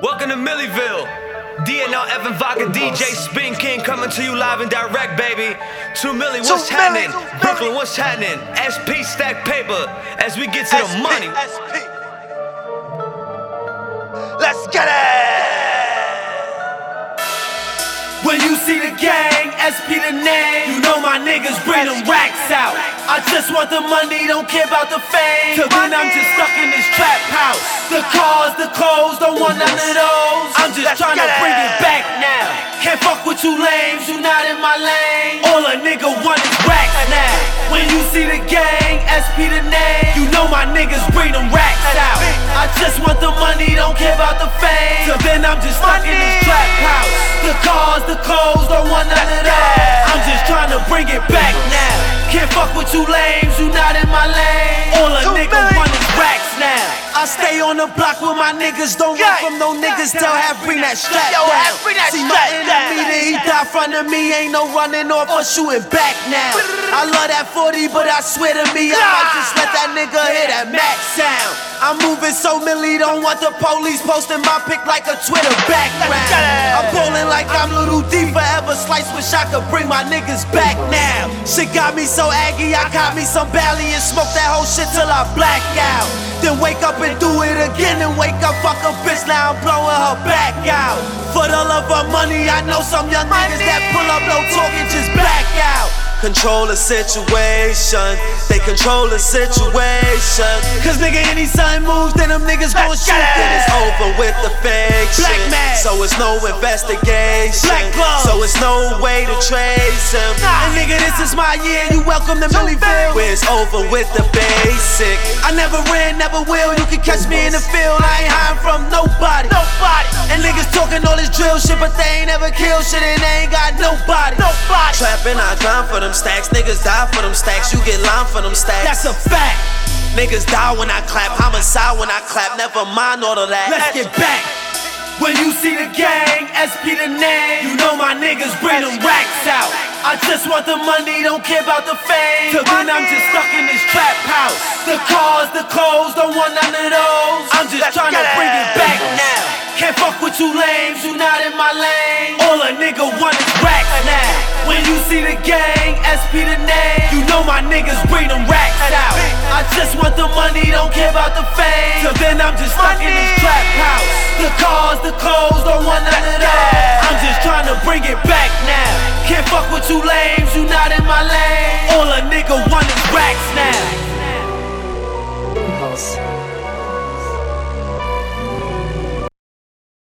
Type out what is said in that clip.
Welcome to Milliville. DNL Evan Vodka DJ Spin King coming to you live and direct, baby. Two Millie, what's Two happening? Millie, two Millie. Brooklyn, what's happening? SP stack paper as we get to the money. SP. Let's get it. When you see the gang, SP the name, you know my niggas bring them racks out. I just want the money, don't care about the fame. Till then I'm just stuck in this trap house. The cars, the clothes, don't want none of those. I'm just Let's trying to bring it. back now. Can't fuck with you lames, you not in my lane. All a nigga want is racks now. When you see the gang, SP the name, you know my niggas bring them racks out. I just want the money, don't care about the fame. Till then I'm just stuck in this Money. trap house. The cars, the clothes, don't want none of that. I'm just trying to bring it back now. Can't fuck with you lames, you not in my lane. On the block with my niggas, don't Yeah. run from no niggas. Tell Half bring that strap Yo, down. Bring that See my enemy, that he die front of me, ain't no running off or shooting back now. I love that 40, but I swear to me, I might just let that nigga hear that max sound. I'm moving so milly, don't want the police posting my pic like a Twitter background. I'm bowling like I'm Little D forever. Slice, wish I could bring my niggas back now. Shit got me so aggy, I got me some Bally and smoke that whole shit till I black out. Then wake up and do it again and wake up, fuck a bitch, now I'm blowing her back out. For the love of money, I know some young niggas that pull up, no talking. Control the situation, they control the situation. Cause nigga, any sign moves, then them niggas gon' shoot. it. Then it's over with the fiction. Black man. So it's no investigation. Black gloves. So it's no way to trace him. Nah. And nigga, this is my year. You welcome to Two Milliville. Where it's over with the basic. I never ran, never will. You can catch me in the field. I ain't hiding from nobody. Nobody. And niggas talking all this drill shit, but they ain't ever kill shit and they ain't got nobody. Nobody. Trapping, I grind for them stacks. Niggas die for them stacks. You get lined for them stacks. That's a fact. Niggas die when I clap. Homicide when I clap. Never mind all of that. Let's get back. When you see the gang, SP the name, you know my niggas bring them racks out. I just want the money, don't care about the fame. Till then I'm just stuck in this trap house. The cars, the clothes, don't want none of those. I'm just Let's trying to bring it. back now. Can't fuck with you lames, you not in my lane. All a nigga want see the gang, SP the name, you know my niggas bring them racks out. I just want the money, don't care about the fame. Till then I'm just stuck in this trap house. The cars, the clothes, don't want none of that. I'm just trying to bring it back now. Can't fuck with you lames, you not in my lane. All a nigga want is racks now. Impulse.